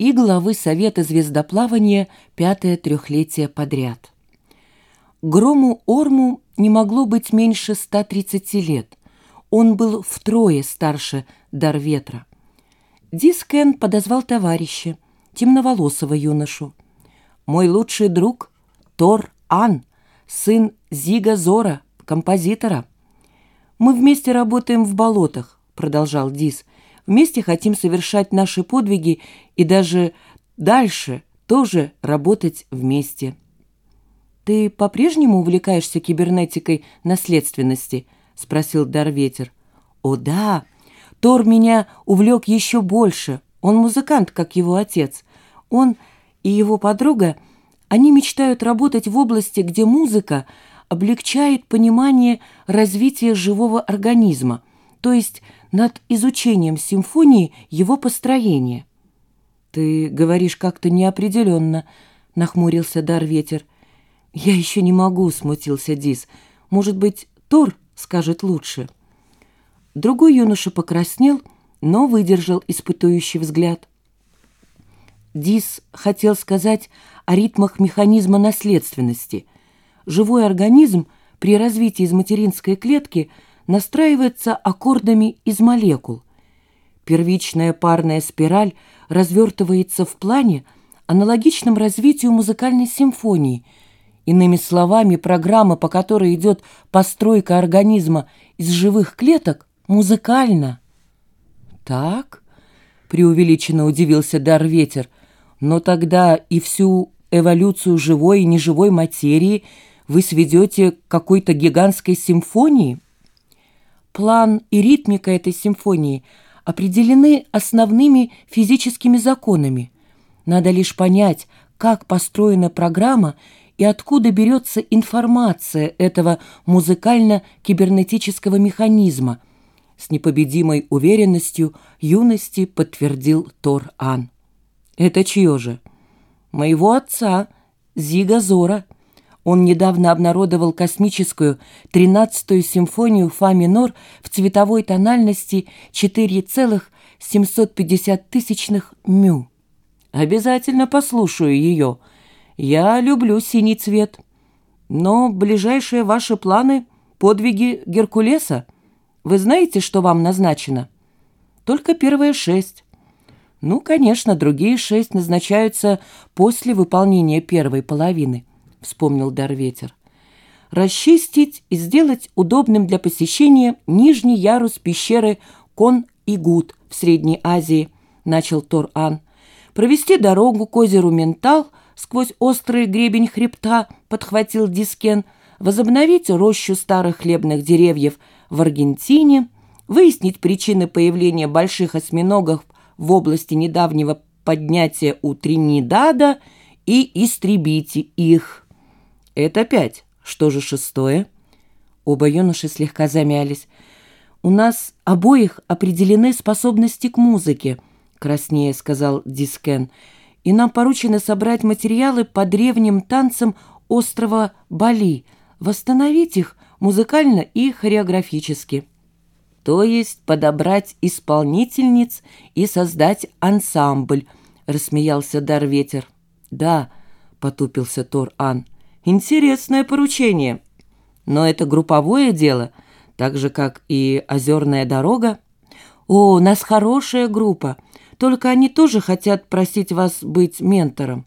и главы Совета звездоплавания пятое трехлетие подряд. Грому Орму не могло быть меньше 130 лет. Он был втрое старше Дарветра. Дискен подозвал товарища, темноволосого юношу. «Мой лучший друг Тор Ан, сын Зига Зора, композитора. Мы вместе работаем в болотах», — продолжал Дис. «Вместе хотим совершать наши подвиги и даже дальше тоже работать вместе». «Ты по-прежнему увлекаешься кибернетикой наследственности?» — спросил Дарветер. «О да, Тор меня увлек еще больше. Он музыкант, как его отец. Он и его подруга, они мечтают работать в области, где музыка облегчает понимание развития живого организма, то есть над изучением симфонии его построения. «Ты говоришь как-то неопределенно», — нахмурился Дарветер. «Я еще не могу», — смутился Дис. «Может быть, Тор скажет лучше». Другой юноша покраснел, но выдержал испытующий взгляд. Дис хотел сказать о ритмах механизма наследственности. Живой организм при развитии из материнской клетки настраивается аккордами из молекул. Первичная парная спираль развертывается в плане, аналогичном развитию музыкальной симфонии. Иными словами, программа, по которой идет постройка организма из живых клеток, музыкально. Так, преувеличенно удивился Дар Ветер, но тогда и всю эволюцию живой и неживой материи вы сведете к какой-то гигантской симфонии? План и ритмика этой симфонии определены основными физическими законами. Надо лишь понять, как построена программа и откуда берется информация этого музыкально-кибернетического механизма – с непобедимой уверенностью юности подтвердил Тор-Ан. «Это чье же?» «Моего отца, Зига Зора. Он недавно обнародовал космическую тринадцатую симфонию фа минор в цветовой тональности 4,750 тысячных мю. Обязательно послушаю ее. Я люблю синий цвет. Но ближайшие ваши планы — подвиги Геркулеса — вы знаете, что вам назначено? Только первые шесть. Ну, конечно, другие шесть назначаются после выполнения первой половины, вспомнил Дарветер. Расчистить и сделать удобным для посещения нижний ярус пещеры Кон-Игут в Средней Азии, начал Тор-Ан. Провести дорогу к озеру Ментал сквозь острый гребень хребта, подхватил Дискен, возобновить рощу старых хлебных деревьев – в Аргентине, выяснить причины появления больших осьминогов в области недавнего поднятия у Тринидада и истребить их. Это пять. Что же шестое? Оба юноши слегка замялись. «У нас обоих определены способности к музыке», — краснее сказал Дискен, «и нам поручено собрать материалы по древним танцам острова Бали, восстановить их музыкально и хореографически. То есть подобрать исполнительниц и создать ансамбль, рассмеялся Дарветер. Да, потупился Тор-Ан. Интересное поручение. Но это групповое дело, так же, как и озерная дорога. О, у нас хорошая группа, только они тоже хотят просить вас быть ментором.